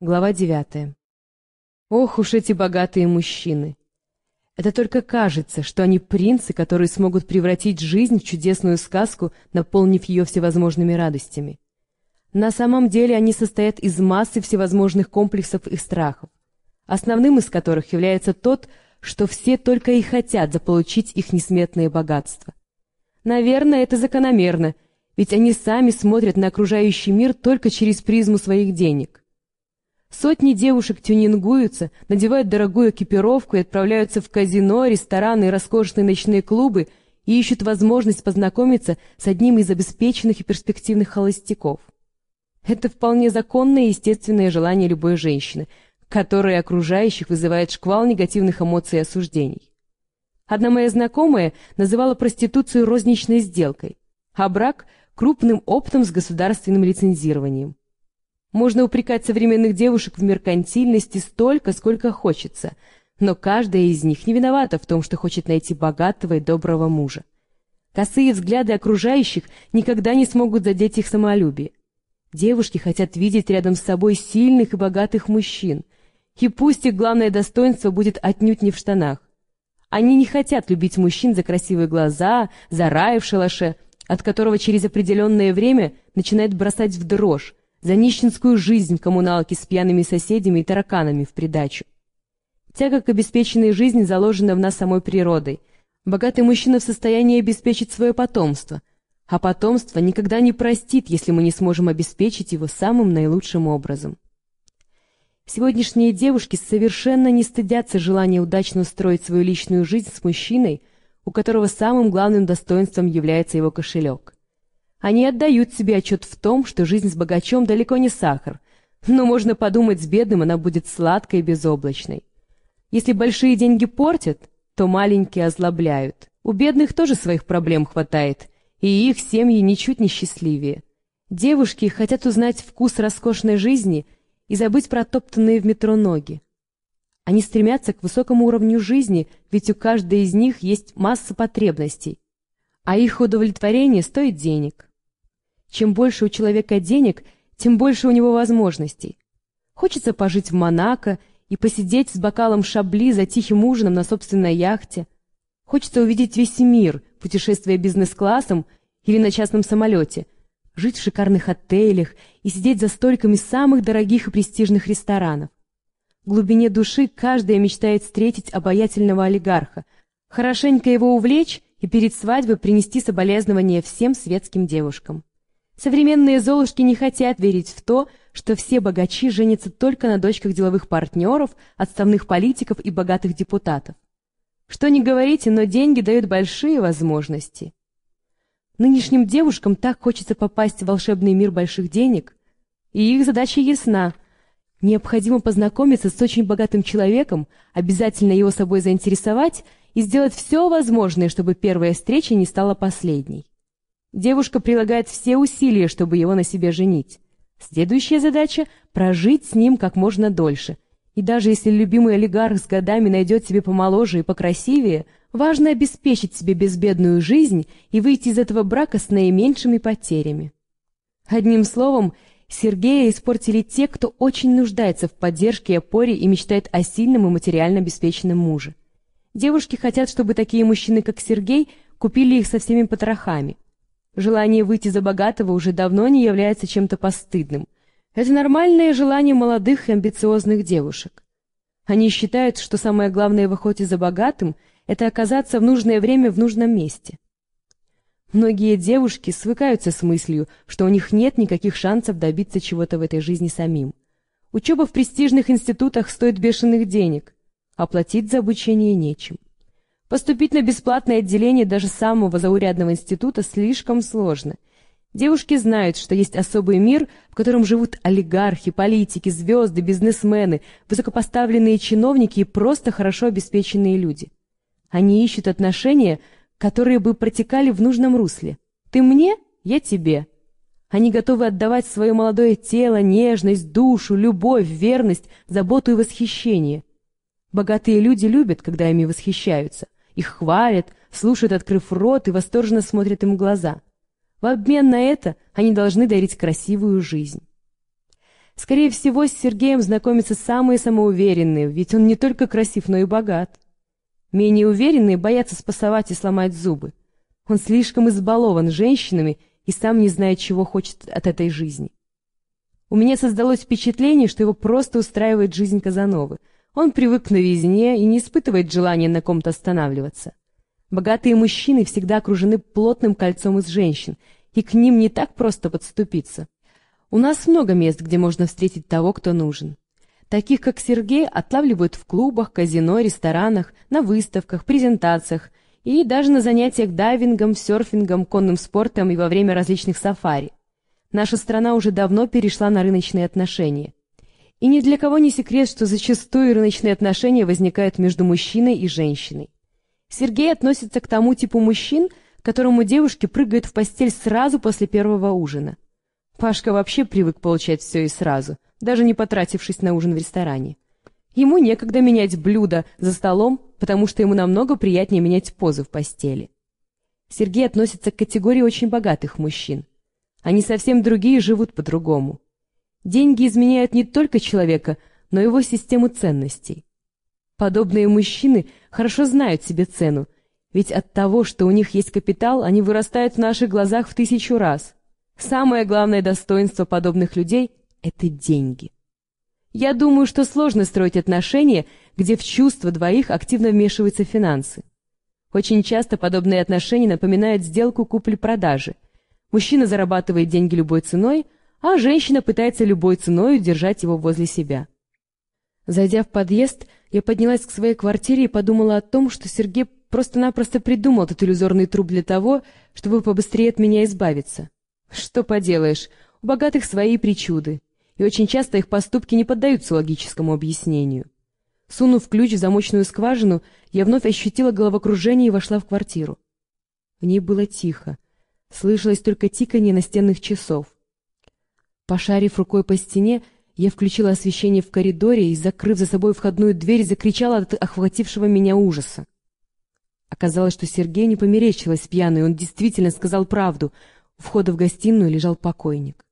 Глава девятая. Ох уж эти богатые мужчины! Это только кажется, что они принцы, которые смогут превратить жизнь в чудесную сказку, наполнив ее всевозможными радостями. На самом деле они состоят из массы всевозможных комплексов и страхов, основным из которых является тот, что все только и хотят заполучить их несметные богатства. Наверное, это закономерно, ведь они сами смотрят на окружающий мир только через призму своих денег. Сотни девушек тюнингуются, надевают дорогую экипировку и отправляются в казино, рестораны и роскошные ночные клубы и ищут возможность познакомиться с одним из обеспеченных и перспективных холостяков. Это вполне законное и естественное желание любой женщины, которое окружающих вызывает шквал негативных эмоций и осуждений. Одна моя знакомая называла проституцию розничной сделкой, а брак – крупным оптом с государственным лицензированием. Можно упрекать современных девушек в меркантильности столько, сколько хочется, но каждая из них не виновата в том, что хочет найти богатого и доброго мужа. Косые взгляды окружающих никогда не смогут задеть их самолюбие. Девушки хотят видеть рядом с собой сильных и богатых мужчин, и пусть их главное достоинство будет отнюдь не в штанах. Они не хотят любить мужчин за красивые глаза, за рай в шалаше, от которого через определенное время начинает бросать в дрожь, за нищенскую жизнь в коммуналке с пьяными соседями и тараканами в придачу. Тяга к обеспеченной жизни заложена в нас самой природой. Богатый мужчина в состоянии обеспечить свое потомство, а потомство никогда не простит, если мы не сможем обеспечить его самым наилучшим образом. Сегодняшние девушки совершенно не стыдятся желания удачно устроить свою личную жизнь с мужчиной, у которого самым главным достоинством является его кошелек. Они отдают себе отчет в том, что жизнь с богачом далеко не сахар, но можно подумать, с бедным она будет сладкой и безоблачной. Если большие деньги портят, то маленькие озлобляют. У бедных тоже своих проблем хватает, и их семьи ничуть не счастливее. Девушки хотят узнать вкус роскошной жизни и забыть про топтанные в метро ноги. Они стремятся к высокому уровню жизни, ведь у каждой из них есть масса потребностей, а их удовлетворение стоит денег. Чем больше у человека денег, тем больше у него возможностей. Хочется пожить в Монако и посидеть с бокалом шабли за тихим ужином на собственной яхте. Хочется увидеть весь мир, путешествуя бизнес-классом или на частном самолете, жить в шикарных отелях и сидеть за столиками самых дорогих и престижных ресторанов. В глубине души каждая мечтает встретить обаятельного олигарха, хорошенько его увлечь и перед свадьбой принести соболезнования всем светским девушкам. Современные золушки не хотят верить в то, что все богачи женятся только на дочках деловых партнеров, отставных политиков и богатых депутатов. Что ни говорите, но деньги дают большие возможности. Нынешним девушкам так хочется попасть в волшебный мир больших денег, и их задача ясна. Необходимо познакомиться с очень богатым человеком, обязательно его собой заинтересовать и сделать все возможное, чтобы первая встреча не стала последней. Девушка прилагает все усилия, чтобы его на себе женить. Следующая задача — прожить с ним как можно дольше. И даже если любимый олигарх с годами найдет себе помоложе и покрасивее, важно обеспечить себе безбедную жизнь и выйти из этого брака с наименьшими потерями. Одним словом, Сергея испортили те, кто очень нуждается в поддержке и опоре и мечтает о сильном и материально обеспеченном муже. Девушки хотят, чтобы такие мужчины, как Сергей, купили их со всеми потрохами – Желание выйти за богатого уже давно не является чем-то постыдным. Это нормальное желание молодых и амбициозных девушек. Они считают, что самое главное в охоте за богатым – это оказаться в нужное время в нужном месте. Многие девушки свыкаются с мыслью, что у них нет никаких шансов добиться чего-то в этой жизни самим. Учеба в престижных институтах стоит бешеных денег, оплатить за обучение нечем. Поступить на бесплатное отделение даже самого заурядного института слишком сложно. Девушки знают, что есть особый мир, в котором живут олигархи, политики, звезды, бизнесмены, высокопоставленные чиновники и просто хорошо обеспеченные люди. Они ищут отношения, которые бы протекали в нужном русле. Ты мне, я тебе. Они готовы отдавать свое молодое тело, нежность, душу, любовь, верность, заботу и восхищение. Богатые люди любят, когда ими восхищаются. Их хвалят, слушают, открыв рот, и восторженно смотрят им в глаза. В обмен на это они должны дарить красивую жизнь. Скорее всего, с Сергеем знакомятся самые самоуверенные, ведь он не только красив, но и богат. Менее уверенные боятся спасовать и сломать зубы. Он слишком избалован женщинами и сам не знает, чего хочет от этой жизни. У меня создалось впечатление, что его просто устраивает жизнь Казановы. Он привык к новизне и не испытывает желания на ком-то останавливаться. Богатые мужчины всегда окружены плотным кольцом из женщин, и к ним не так просто подступиться. У нас много мест, где можно встретить того, кто нужен. Таких, как Сергей, отлавливают в клубах, казино, ресторанах, на выставках, презентациях и даже на занятиях дайвингом, серфингом, конным спортом и во время различных сафари. Наша страна уже давно перешла на рыночные отношения. И ни для кого не секрет, что зачастую рыночные отношения возникают между мужчиной и женщиной. Сергей относится к тому типу мужчин, которому девушки прыгают в постель сразу после первого ужина. Пашка вообще привык получать все и сразу, даже не потратившись на ужин в ресторане. Ему некогда менять блюда за столом, потому что ему намного приятнее менять позы в постели. Сергей относится к категории очень богатых мужчин. Они совсем другие живут по-другому. Деньги изменяют не только человека, но и его систему ценностей. Подобные мужчины хорошо знают себе цену, ведь от того, что у них есть капитал, они вырастают в наших глазах в тысячу раз. Самое главное достоинство подобных людей — это деньги. Я думаю, что сложно строить отношения, где в чувства двоих активно вмешиваются финансы. Очень часто подобные отношения напоминают сделку купли-продажи. Мужчина зарабатывает деньги любой ценой, а женщина пытается любой ценой удержать его возле себя. Зайдя в подъезд, я поднялась к своей квартире и подумала о том, что Сергей просто-напросто придумал этот иллюзорный труп для того, чтобы побыстрее от меня избавиться. Что поделаешь, у богатых свои причуды, и очень часто их поступки не поддаются логическому объяснению. Сунув ключ в замочную скважину, я вновь ощутила головокружение и вошла в квартиру. В ней было тихо. Слышалось только тиканье настенных часов. Пошарив рукой по стене, я включила освещение в коридоре и, закрыв за собой входную дверь, закричала от охватившего меня ужаса. Оказалось, что Сергей не померещилась пьяный, он действительно сказал правду. У входа в гостиную лежал покойник.